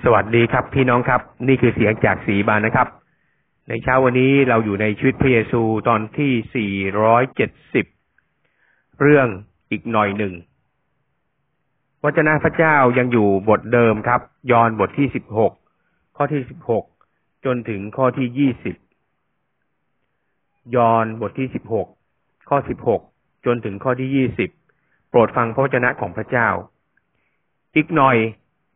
สวัสดีครับ พี่น้องครับ นี่คือเสียงจากสีบานนะครับ ในเช้าวันนี้เราอยู่ในชีวิตพระเยซูตอนที่ 470 เรื่องอีกหน่อยหนึ่งวจนะพระเจ้ายังอยู่บทเดิมครับ ยอนบทที่ 16 ข้อที่ 16 จนถึงข้อที่ 20 ยอนบทที่ 16 ข้อ 16 จนถึงข้อที่ 20 โปรดฟังพระวจนะของพระเจ้า อีกหน่อย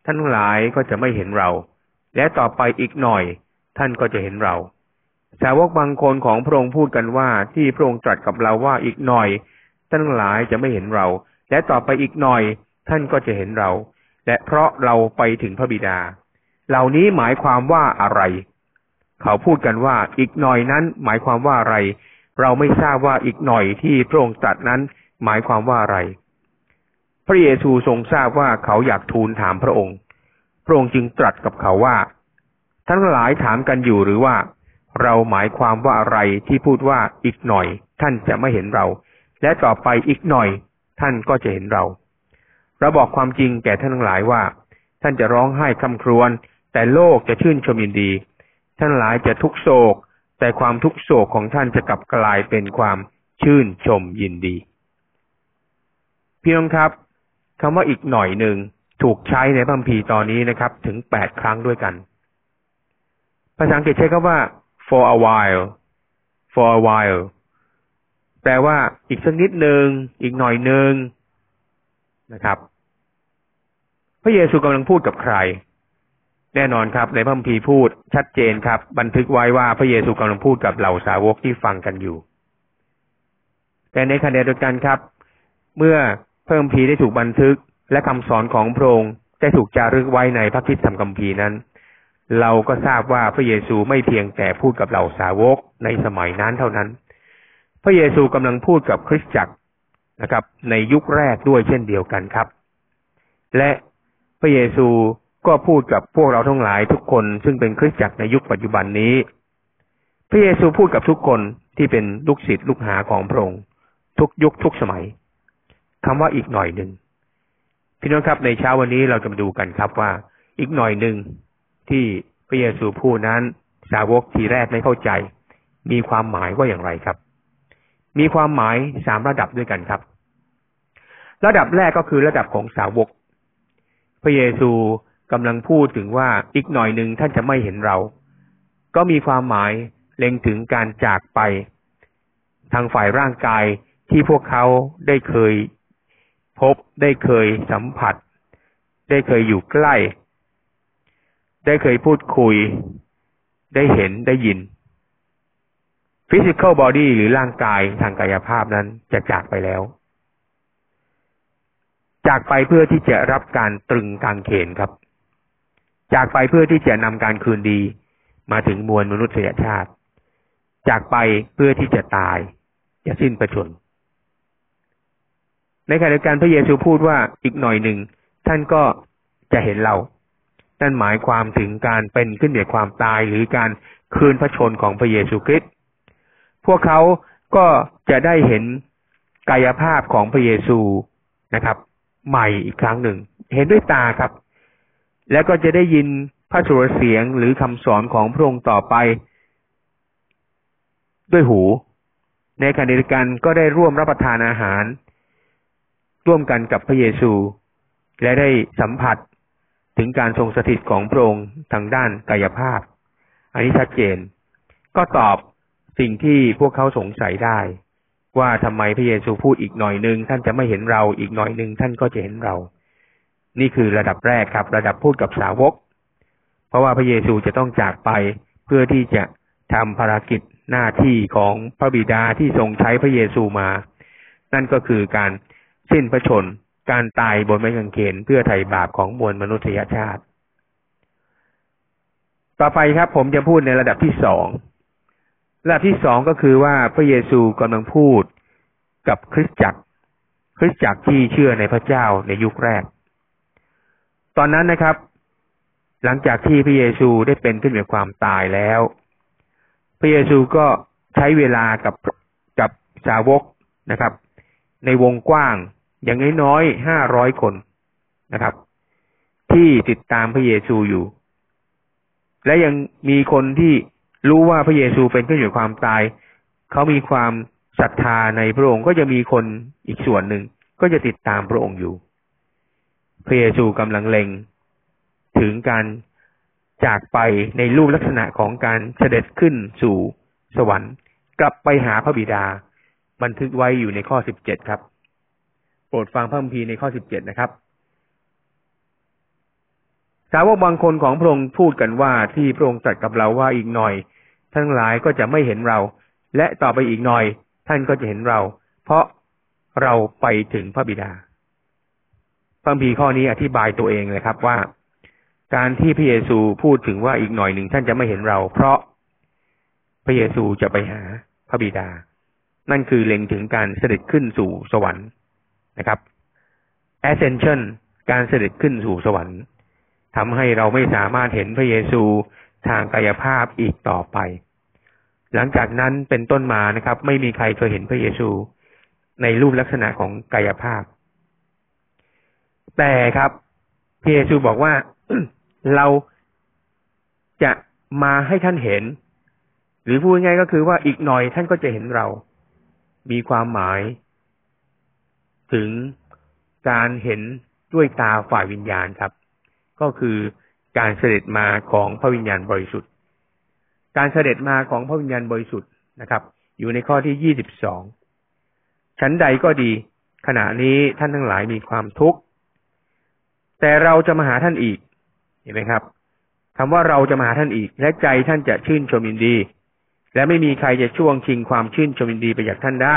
ท่านหลายก็จะไม่เห็นเรา และต่อไปอีกหน่อย ท่านก็จะเห็นเรา สาวกบางคนของพระองค์พูดกันว่าที่พระองค์ตรัสกับเราว่าอีกหน่อย ท่านหลายจะไม่เห็นเรา และต่อไปอีกหน่อย ท่านก็จะเห็นเรา และเพราะเราไปถึงพระบิดา เหล่านี้หมายความว่าอะไร เขาพูดกันว่าอีกหน่อยนั้น หมายความว่าอะไร เราไม่ทราบว่าอีกหน่อยที่พระองค์ตรัสนั้น หมายความว่าอะไร พระเยซูทรงทราบว่าเขาอยากทูลถามพระองค์ พระองค์จึงตรัสกับเขาว่าท่านหลายถามกันอยู่หรือว่า เราหมายความว่าอะไรที่พูดว่าอีกหน่อย ท่านจะไม่เห็นเรา และต่อไปอีกหน่อย ท่านก็จะเห็นเรา เราบอกความจริงแก่ท่านทั้งหลายว่า ท่านจะร้องไห้คำครวญแต่โลกจะชื่นชมยินดี ท่านหลายจะทุกโศก แต่ความทุกโศกของท่านจะกลับกลายเป็นความชื่นชมยินดี เพี่น้องครับ คำว่าอีกหน่อยหนึ่งถูกใช้ในพระคัมภีร์ตอนนี้นะครับ ถึงแปดครั้งด้วยกัน ภาษาอังกฤษใช้คำว่า for a while for a while แปลว่าอีกสักนิดหนึ่งอีกหน่อยหนึ่งนะครับ พระเยซูกำลังพูดกับใคร แน่นอนครับ ในพระคัมภีร์พูดชัดเจนครับ บันทึกไว้ว่าพระเยซูกำลังพูดกับเหล่าสาวกที่ฟังกันอยู่ แต่ในขณะเดียวกันครับ เมื่อ พระคัมภีได้ถูกบันทึก และคำสอนของพระองค์ได้ถูกจารึกไว้ในพระคิดธรรมคัมภีร์นั้น เราก็ทราบว่าพระเยซูไม่เพียงแต่พูดกับเหล่าสาวกในสมัยนั้นเท่านั้น พระเยซูกำลังพูดกับคริสตจักรนะครับ ในยุคแรกด้วยเช่นเดียวกันครับ และพระเยซูก็พูดกับพวกเราทั้งหลายทุกคนซึ่งเป็นคริสตจักรในยุคปัจจุบันนี้ พระเยซูพูดกับทุกคนที่เป็นลูกศิษย์ลูกหาของพระองค์ทุกยุคทุกสมัย คำว่าอีกหน่อยหนึ่งพี่น้องครับในเช้าวันนี้เราจะมาดูกันครับว่า อีกหน่อยหนึ่งที่พระเยซูพูดนั้นสาวกทีแรกไม่เข้าใจ มีความหมายว่าอย่างไรครับ มีความหมายสามระดับด้วยกันครับ ระดับแรกก็คือระดับของสาวก พระเยซูกำลังพูดถึงว่าอีกหน่อยหนึ่งท่านจะไม่เห็นเรา ก็มีความหมายเล็งถึงการจากไป ทางฝ่ายร่างกายที่พวกเขาได้เคย พบได้เคยสัมผัส ได้เคยอยู่ใกล้ ได้เคยพูดคุย ได้เห็นได้ยิน physical body หรือร่างกายทางกายภาพนั้นจะจากไปแล้ว จากไปเพื่อที่จะรับการตรึงกางเขนครับ จากไปเพื่อที่จะนำการคืนดี มาถึงมวลมนุษยชาติ จากไปเพื่อที่จะตายจะสิ้นประชน ในขณะเดียวกันพระเยซูพูดว่าอีกหน่อยหนึ่งท่านก็จะเห็นเรา นั่นหมายความถึงการเป็นขึ้นเหนือความตายหรือการคืนพระชนของพระเยซูคริสต์ พวกเขาก็จะได้เห็นกายภาพของพระเยซูนะครับ ใหม่อีกครั้งหนึ่ง เห็นด้วยตาครับ แล้วก็จะได้ยินพระสุรเสียงหรือคำสอนของพระองค์ต่อไป ด้วยหู ในขณะเดียวกันก็ได้ร่วมรับประทานอาหาร ร่วมกันกับพระเยซู และได้สัมผัสถึงการทรงสถิตของพระองค์ทางด้านกายภาพ อันนี้ชัดเจน ก็ตอบสิ่งที่พวกเขาสงสัยได้ ว่าทำไมพระเยซูพูดอีกหน่อยหนึ่งท่านจะไม่เห็นเราอีกหน่อยหนึ่งท่านก็จะเห็นเรา นี่คือระดับแรกครับ ระดับพูดกับสาวก เพราะว่าพระเยซูจะต้องจากไปเพื่อที่จะทำภารกิจหน้าที่ของพระบิดาที่ทรงใช้พระเยซูมา นั่นก็คือการ สิ้นพระชน การตายบนไม้กางเขนเพื่อไถ่บาปของมวลมนุษยชาติ ต่อไปครับ ผมจะพูดในระดับที่สองระดับที่สองก็คือว่าพระเยซูกำลังพูดกับคริสตจักร คริสตจักรที่เชื่อในพระเจ้าในยุคแรก ตอนนั้นนะครับ หลังจากที่พระเยซูได้เป็นขึ้นจากความตายแล้ว พระเยซูก็ใช้เวลากับกับสาวกนะครับ ในวงกว้าง อย่างน้อยๆห้าร้อยคนนะครับ ที่ติดตามพระเยซูอยู่ และยังมีคนที่รู้ว่าพระเยซูเป็นผู้อยู่ความตาย เขามีความศรัทธาในพระองค์ก็จะมีคนอีกส่วนหนึ่งก็จะติดตามพระองค์อยู่ พระเยซูกำลังเล็ง ถึงการจากไปในรูปลักษณะของการเสด็จขึ้นสู่สวรรค์ กลับไปหาพระบิดา บันทึกไว้อยู่ในข้อสิบเจ็ดครับ รดฟังพระคัมภีร์ในข้อสิบเจ็ดนะครับ สาวกบางคนของพระองค์พูดกันว่าที่พระองค์ตรัสกับเราว่าอีกหน่อย ทั้งหลายก็จะไม่เห็นเรา และต่อไปอีกหน่อย ท่านก็จะเห็นเรา เพราะเราไปถึงพระบิดาพระคัมภีร์ข้อนี้อธิบายตัวเองเลยครับว่า การที่พระเยซูพูดถึงว่าอีกหน่อยหนึ่งท่านจะไม่เห็นเรา เพราะพระเยซูจะไปหาพระบิดา นั่นคือเล็งถึงการเสด็จขึ้นสู่สวรรค์ นะครับ ascension การเสด็จขึ้นสู่สวรรค์ทำให้เราไม่สามารถเห็นพระเยซูทางกายภาพอีกต่อไป หลังจากนั้นเป็นต้นมานะครับ ไม่มีใครเคยเห็นพระเยซู ในรูปลักษณะของกายภาพ แต่ครับพระเยซูบอกว่าเราจะมาให้ท่านเห็น หรือพูดง่ายก็คือว่าอีกหน่อยท่านก็จะเห็นเรา มีความหมาย ถึงการเห็นด้วยตาฝ่ายวิญญาณครับ ก็คือการเสด็จมาของพระวิญญาณบริสุทธิ์ การเสด็จมาของพระวิญญาณบริสุทธิ์นะครับ อยู่ในข้อที่ยี่สิบสองชั้นใดก็ดี ขณะนี้ท่านทั้งหลายมีความทุกข์ แต่เราจะมาหาท่านอีก เห็นไหมครับคำว่าเราจะมาหาท่านอีก และใจท่านจะชื่นชมยินดี และไม่มีใครจะช่วงชิงความชื่นชมยินดีไปจากท่านได้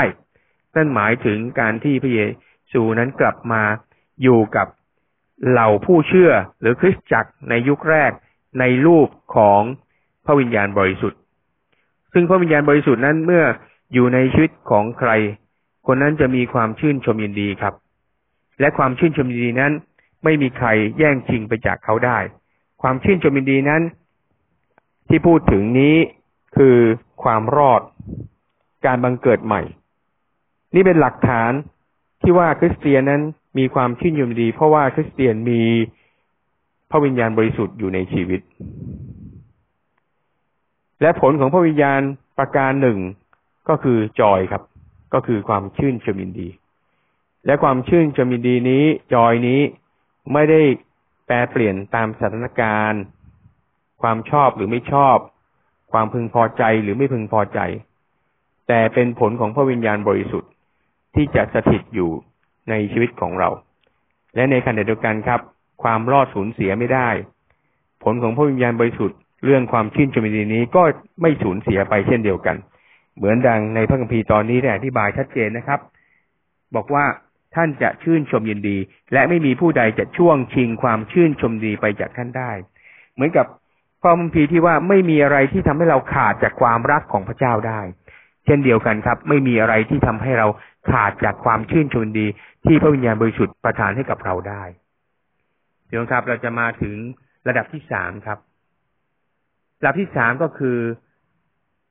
นั่นหมายถึงการที่พระเยซูนั้นกลับมาอยู่กับเหล่าผู้เชื่อหรือคริสตจักรในยุคแรกในรูปของพระวิญญาณบริสุทธิ์ ซึ่งพระวิญญาณบริสุทธิ์นั้นเมื่ออยู่ในชีวิตของใคร คนนั้นจะมีความชื่นชมยินดีครับ และความชื่นชมยินดีนั้น ไม่มีใครแย่งชิงไปจากเขาได้ ความชื่นชมยินดีนั้น ที่พูดถึงนี้คือความรอด การบังเกิดใหม่ นี่เป็นหลักฐานที่ว่าคริสเตียนนั้นมีความชื่นชมินดี เพราะว่าคริสเตียนมีพระวิญญาณบริสุทธิ์อยู่ในชีวิต และผลของพระวิญญาณประการหนึ่งก็คือจอยครับ ก็คือความชื่นชมยินดี และความชื่นชมยินดีนี้จอยนี้ไม่ได้แปรเปลี่ยนตามสถานการณ์ ความชอบหรือไม่ชอบ ความพึงพอใจหรือไม่พึงพอใจ แต่เป็นผลของพระวิญญาณบริสุทธิ์ ที่จะสถิตอยู่ในชีวิตของเรา และในขณะเดียวกันครับ ความรอดสูญเสียไม่ได้ ผลของพระวิญญาณบริสุทธิ์เรื่องความชื่นชมยินดีนี้ก็ไม่สูญเสียไปเช่นเดียวกัน เหมือนดังในพระคัมภีร์ตอนนี้ได้อธิบายชัดเจนนะครับ บอกว่าท่านจะชื่นชมยินดี และไม่มีผู้ใดจะช่วงชิงความชื่นชมดีไปจากท่านได้ เหมือนกับข้อมัมพีร์ที่ว่าไม่มีอะไรที่ทำให้เราขาดจากความรักของพระเจ้าได้ เช่นเดียวกันครับ ไม่มีอะไรที่ทำให้เราขาดจากความชื่นชมดี ที่พระวิญญาณบริสุทธิ์ประทานให้กับเราได้เดี๋ยวครับ เราจะมาถึงระดับที่สามครับ ระดับที่สามก็คือ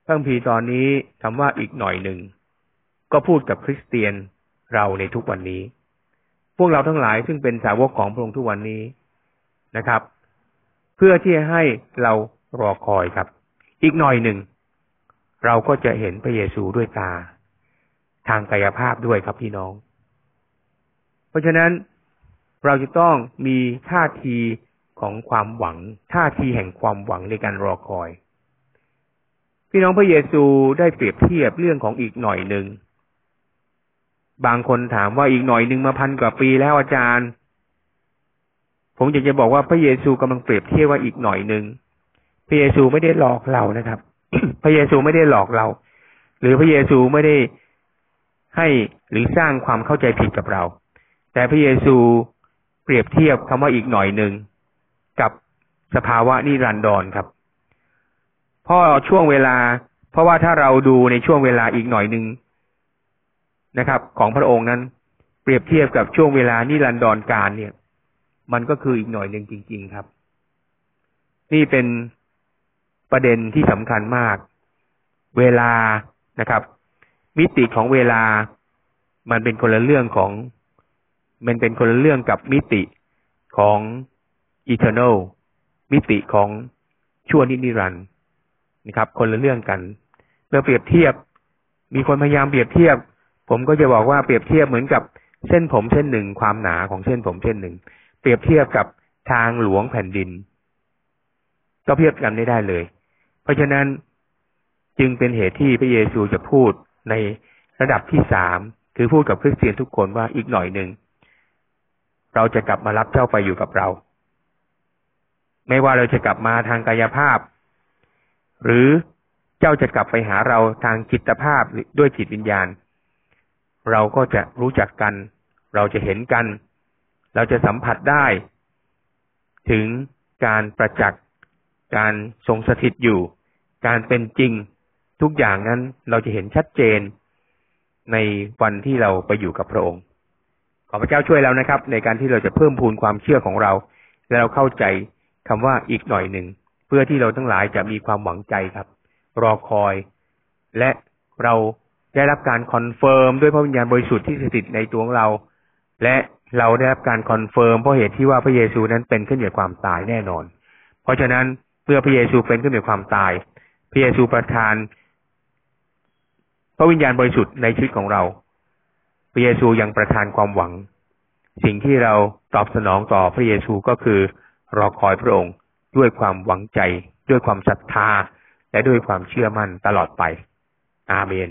พระคัมภีร์ตอนนี้คำว่าอีกหน่อยหนึ่งก็พูดกับคริสเตียนเราในทุกวันนี้ พวกเราทั้งหลายซึ่งเป็นสาวกของพระองค์ทุกวันนี้นะครับ เพื่อที่จะให้เรารอคอยครับ อีกหน่อยหนึ่ง เราก็จะเห็นพระเยซูด้วยตา ทางกายภาพด้วยครับพี่น้อง เพราะฉะนั้นเราจะต้องมีท่าทีของความหวัง ท่าทีแห่งความหวังในการรอคอย พี่น้องพระเยซูได้เปรียบเทียบเรื่องของอีกหน่อยหนึ่งบางคนถามว่าอีกหน่อยหนึ่งมาพันกว่าปีแล้วอาจารย์ ผมอยากจะบอกว่าพระเยซูกำลังเปรียบเทียบว่าอีกหน่อยหนึ่งพระเยซูไม่ได้หลอกเรานะครับ พระเยซูไม่ได้หลอกเรา หรือพระเยซูไม่ได้ให้หรือสร้างความเข้าใจผิดกับเรา แต่พระเยซูเปรียบเทียบคำว่าอีกหน่อยหนึ่งกับสภาวะนิรันดรครับเพราะช่วงเวลา เพราะว่าถ้าเราดูในช่วงเวลาอีกหน่อยหนึ่งนะครับ ของพระองค์นั้น เปรียบเทียบกับช่วงเวลานิรันดรการเนี่ย มันก็คืออีกหน่อยหนึ่งจริง ๆครับ นี่เป็น ประเด็นที่สำคัญมาก เวลานะครับ มิติของเวลา มันเป็นคนละเรื่องของ มันเป็นคนละเรื่องกับมิติของ eternal มิติของชั่วนินิรันดร์นะครับ คนละเรื่องกันเมื่อเปรียบเทียบ มีคนพยายามเปรียบเทียบ ผมก็จะบอกว่าเปรียบเทียบเหมือนกับเส้นผมเส้นหนึ่งความหนาของเส้นผมเส้นหนึ่ง เปรียบเทียบกับทางหลวงแผ่นดิน ก็เทียบกันไม่ได้เลย ราะฉะนั้นจึงเป็นเหตุที่พระเยซูจะพูดในระดับที่สามคือพูดกับคริสเตียนทุกคนว่าอีกหน่อยหนึ่งเราจะกลับมารับเจ้าไปอยู่กับเรา ไม่ว่าเราจะกลับมาทางกายภาพ หรือเจ้าจะกลับไปหาเราทางจิตภาพด้วยจิตวิญญาณ เราก็จะรู้จักกัน เราจะเห็นกัน เราจะสัมผัสได้ ถึงการประจักษ์การทรงสถิตอยู่ การเป็นจริงทุกอย่างนั้นเราจะเห็นชัดเจนในวันที่เราไปอยู่กับพระองค์ ขอพระเจ้าช่วยเรานะครับ ในการที่เราจะเพิ่มพูนความเชื่อของเรา และเราเข้าใจคำว่าอีกหน่อยหนึ่ง เพื่อที่เราทั้งหลายจะมีความหวังใจครับ รอคอย และเราได้รับการ confirm ด้วยพระวิญญาณบริสุทธิ์ที่สถิตในตัวของเรา และเราได้รับการ confirm เพราะเหตุที่ว่าพระเยซูนั้นเป็นขึ้นเหนือความตายแน่นอน เพราะฉะนั้นเมื่อพระเยซูเป็นขึ้นเหนือความตาย พระเยซูประทาน พระวิญญาณบริสุทธิ์ในชีวิตของเราพระเยซูยังประทานความหวัง สิ่งที่เราตอบสนองต่อพระเยซูก็คือรอคอยพระองค์ด้วยความหวังใจ ด้วยความศรัทธา และด้วยความเชื่อมั่นตลอดไป อาเมน